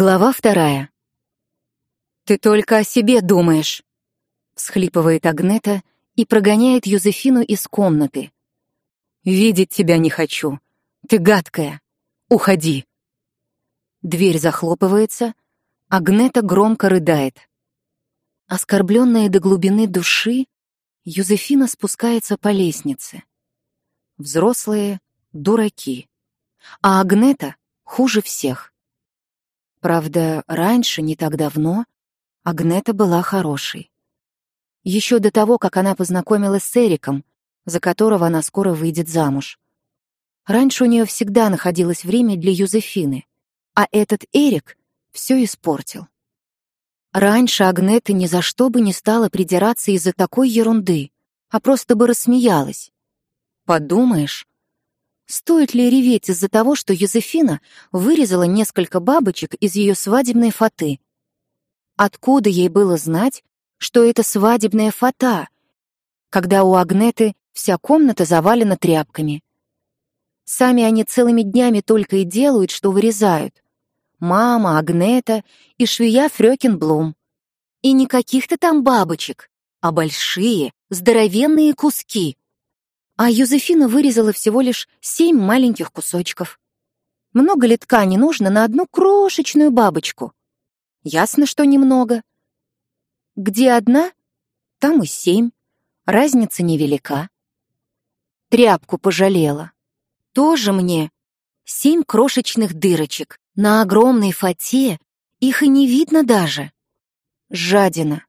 Глава вторая. «Ты только о себе думаешь», — всхлипывает Агнета и прогоняет Юзефину из комнаты. «Видеть тебя не хочу. Ты гадкая. Уходи». Дверь захлопывается, Агнета громко рыдает. Оскорбленная до глубины души, Юзефина спускается по лестнице. Взрослые — дураки, а Агнета хуже всех. Правда, раньше, не так давно, Агнета была хорошей. Еще до того, как она познакомилась с Эриком, за которого она скоро выйдет замуж. Раньше у нее всегда находилось время для Юзефины, а этот Эрик все испортил. Раньше Агнета ни за что бы не стала придираться из-за такой ерунды, а просто бы рассмеялась. Подумаешь, Стоит ли реветь из-за того, что Юзефина вырезала несколько бабочек из ее свадебной фаты? Откуда ей было знать, что это свадебная фата, когда у Агнеты вся комната завалена тряпками? Сами они целыми днями только и делают, что вырезают. Мама, Агнета и швея Фрёкинблум. И не каких-то там бабочек, а большие, здоровенные куски, а Юзефина вырезала всего лишь семь маленьких кусочков. Много ли ткани нужно на одну крошечную бабочку? Ясно, что немного. Где одна, там и семь. Разница невелика. Тряпку пожалела. Тоже мне семь крошечных дырочек. На огромной фате их и не видно даже. Жадина.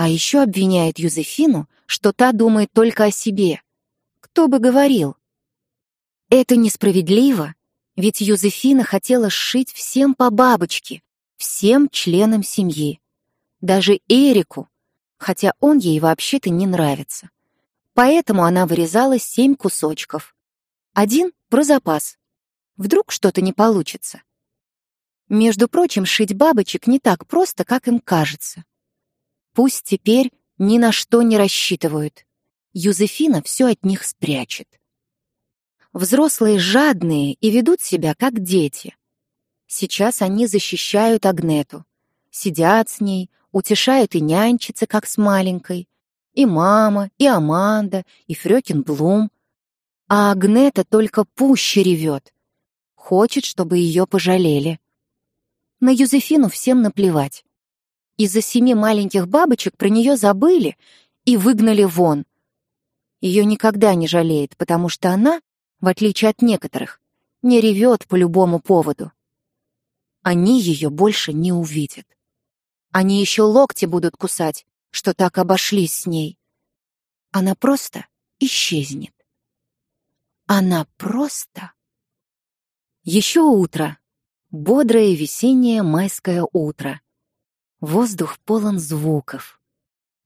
А еще обвиняет Юзефину, что та думает только о себе. Кто бы говорил? Это несправедливо, ведь Юзефина хотела сшить всем по бабочке, всем членам семьи. Даже Эрику, хотя он ей вообще-то не нравится. Поэтому она вырезала семь кусочков. Один про запас. Вдруг что-то не получится. Между прочим, шить бабочек не так просто, как им кажется. Пусть теперь ни на что не рассчитывают. Юзефина все от них спрячет. Взрослые жадные и ведут себя как дети. Сейчас они защищают Агнету. Сидят с ней, утешают и нянчатся, как с маленькой. И мама, и Аманда, и Фрёкин Блум. А Агнета только пуще ревет. Хочет, чтобы ее пожалели. На Юзефину всем наплевать. Из-за семи маленьких бабочек про нее забыли и выгнали вон. Ее никогда не жалеет, потому что она, в отличие от некоторых, не ревет по любому поводу. Они ее больше не увидят. Они еще локти будут кусать, что так обошлись с ней. Она просто исчезнет. Она просто... Еще утро. Бодрое весеннее майское утро. Воздух полон звуков.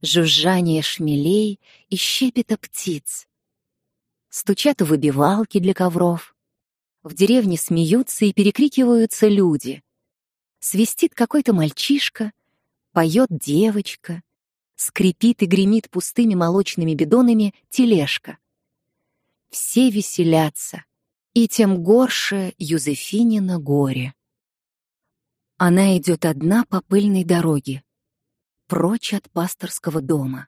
Жужжание шмелей и щепета птиц. Стучат выбивалки для ковров. В деревне смеются и перекрикиваются люди. Свистит какой-то мальчишка, поет девочка, скрипит и гремит пустыми молочными бидонами тележка. Все веселятся, и тем горше Юзефинина горе. Она идет одна по пыльной дороге, прочь от пасторского дома.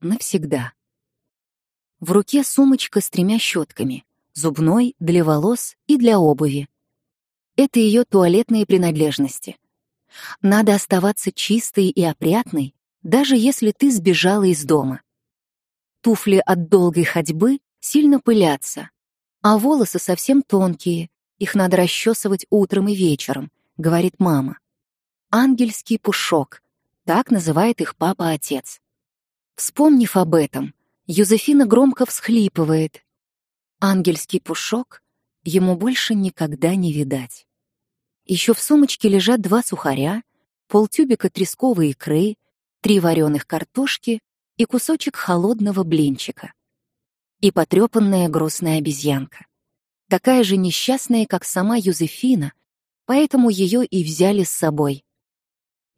Навсегда. В руке сумочка с тремя щетками, зубной, для волос и для обуви. Это ее туалетные принадлежности. Надо оставаться чистой и опрятной, даже если ты сбежала из дома. Туфли от долгой ходьбы сильно пылятся, а волосы совсем тонкие, их надо расчесывать утром и вечером, — говорит мама. «Ангельский пушок», так называет их папа-отец. Вспомнив об этом, Юзефина громко всхлипывает. Ангельский пушок ему больше никогда не видать. Еще в сумочке лежат два сухаря, полтюбика тресковой икры, три вареных картошки и кусочек холодного блинчика. И потрепанная грустная обезьянка. Такая же несчастная, как сама Юзефина, поэтому ее и взяли с собой.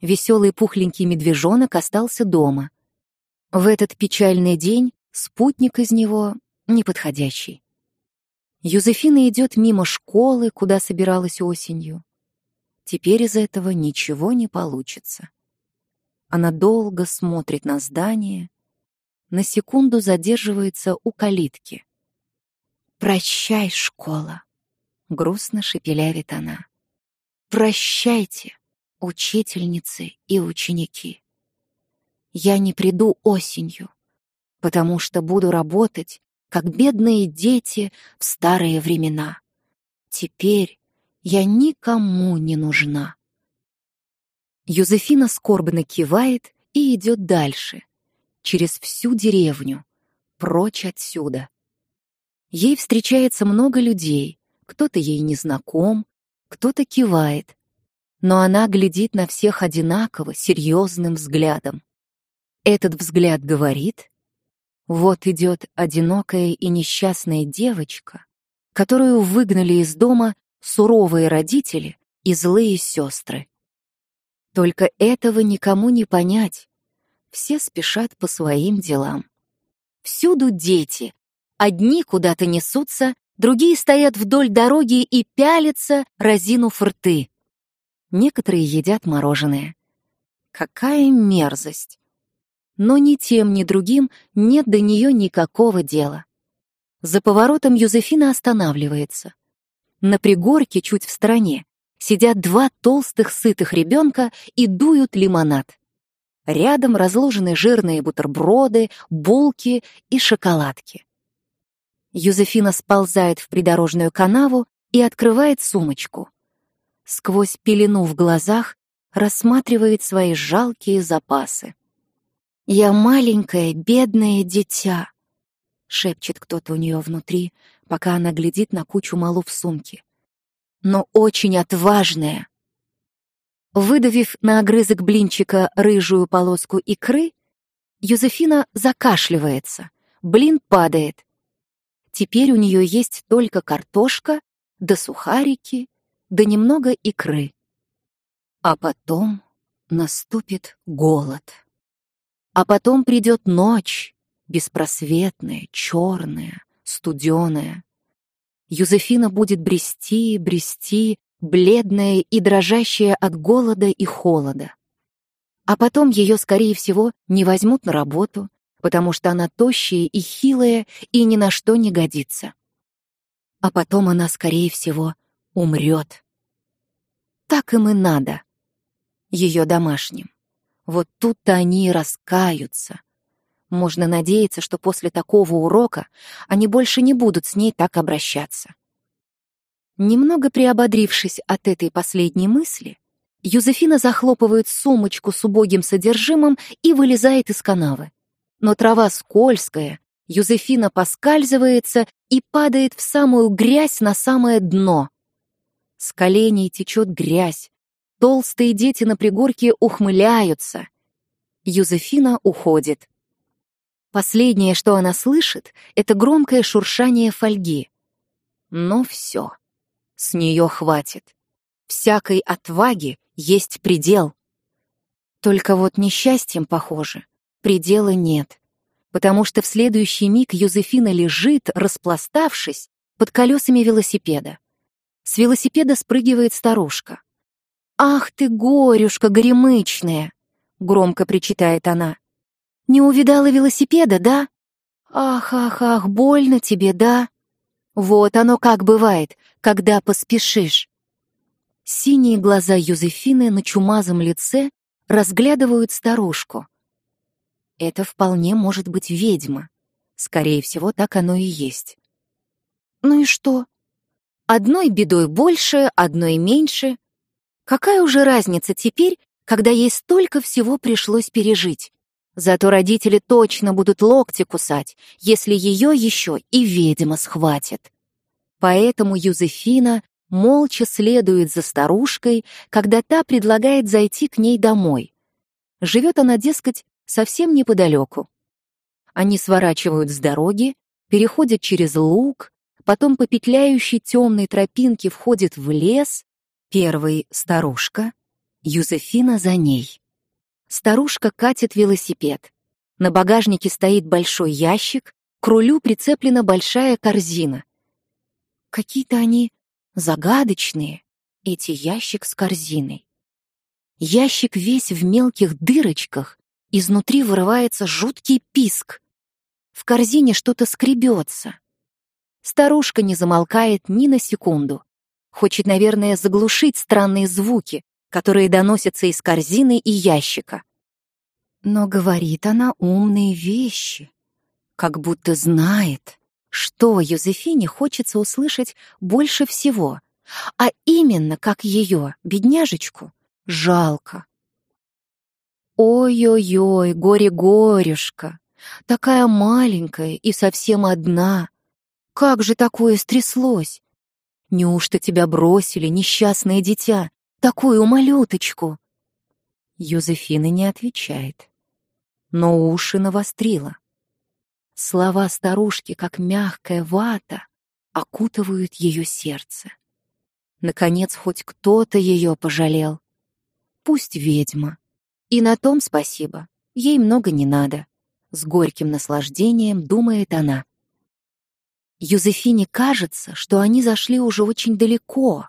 Веселый пухленький медвежонок остался дома. В этот печальный день спутник из него неподходящий. Юзефина идет мимо школы, куда собиралась осенью. Теперь из этого ничего не получится. Она долго смотрит на здание, на секунду задерживается у калитки. «Прощай, школа!» — грустно шепелявит она. «Прощайте, учительницы и ученики. Я не приду осенью, потому что буду работать, как бедные дети в старые времена. Теперь я никому не нужна». Юзефина скорбно кивает и идет дальше, через всю деревню, прочь отсюда. Ей встречается много людей, кто-то ей не знаком, кто-то кивает, но она глядит на всех одинаково, серьезным взглядом. Этот взгляд говорит, вот идет одинокая и несчастная девочка, которую выгнали из дома суровые родители и злые сестры. Только этого никому не понять. Все спешат по своим делам. Всюду дети. Одни куда-то несутся, другие стоят вдоль дороги и пялятся, разинув рты. Некоторые едят мороженое. Какая мерзость! Но ни тем, ни другим нет до нее никакого дела. За поворотом Юзефина останавливается. На пригорке чуть в стороне сидят два толстых сытых ребенка и дуют лимонад. Рядом разложены жирные бутерброды, булки и шоколадки. Юзефина сползает в придорожную канаву и открывает сумочку. Сквозь пелену в глазах рассматривает свои жалкие запасы. «Я маленькое, бедное дитя», — шепчет кто-то у нее внутри, пока она глядит на кучу малу в сумке но очень отважная. Выдавив на огрызок блинчика рыжую полоску икры, Юзефина закашливается, блин падает. Теперь у нее есть только картошка, да сухарики, да немного икры. А потом наступит голод. А потом придет ночь, беспросветная, черная, студеная. Юзефина будет брести, брести, бледная и дрожащая от голода и холода. А потом ее, скорее всего, не возьмут на работу, потому что она тощая и хилая и ни на что не годится. А потом она, скорее всего, умрет. Так им и надо. Ее домашним. Вот тут-то они и раскаются. Можно надеяться, что после такого урока они больше не будут с ней так обращаться. Немного приободрившись от этой последней мысли, Юзефина захлопывает сумочку с убогим содержимым и вылезает из канавы. Но трава скользкая, Юзефина поскальзывается и падает в самую грязь на самое дно. С коленей течет грязь, толстые дети на пригорке ухмыляются. Юзефина уходит. Последнее, что она слышит, это громкое шуршание фольги. Но все. С нее хватит. Всякой отваги есть предел. Только вот несчастьем, похоже, предела нет. Потому что в следующий миг Юзефина лежит, распластавшись, под колесами велосипеда. С велосипеда спрыгивает старушка. «Ах ты, горюшка горемычная!» — громко причитает она. Не увидала велосипеда, да? Ах, ах, ах, больно тебе, да? Вот оно как бывает, когда поспешишь. Синие глаза Юзефины на чумазом лице разглядывают старушку. Это вполне может быть ведьма. Скорее всего, так оно и есть. Ну и что? Одной бедой больше, одной меньше. Какая уже разница теперь, когда ей столько всего пришлось пережить? Зато родители точно будут локти кусать, если ее еще и ведьма схватит. Поэтому Юзефина молча следует за старушкой, когда та предлагает зайти к ней домой. Живет она, дескать, совсем неподалеку. Они сворачивают с дороги, переходят через луг, потом по петляющей темной тропинке входят в лес. Первый — старушка, Юзефина за ней. Старушка катит велосипед. На багажнике стоит большой ящик, к рулю прицеплена большая корзина. Какие-то они загадочные эти ящик с корзиной. Ящик весь в мелких дырочках, изнутри вырывается жуткий писк. В корзине что-то скребется. Старушка не замолкает ни на секунду. Хочет, наверное, заглушить странные звуки, которые доносятся из корзины и ящика. Но говорит она умные вещи, как будто знает, что Юзефине хочется услышать больше всего, а именно, как ее, бедняжечку, жалко. Ой-ой-ой, горе-горюшка, такая маленькая и совсем одна. Как же такое стряслось? Неужто тебя бросили, несчастное дитя, такую малюточку?» Юзефина не отвечает, но уши навострила. Слова старушки, как мягкая вата, окутывают ее сердце. Наконец, хоть кто-то ее пожалел. Пусть ведьма. И на том спасибо. Ей много не надо. С горьким наслаждением думает она. Юзефине кажется, что они зашли уже очень далеко,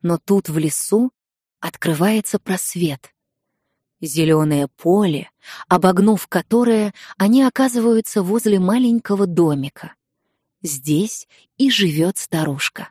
но тут в лесу открывается просвет. Зеленое поле, обогнув которое, они оказываются возле маленького домика. Здесь и живет старушка.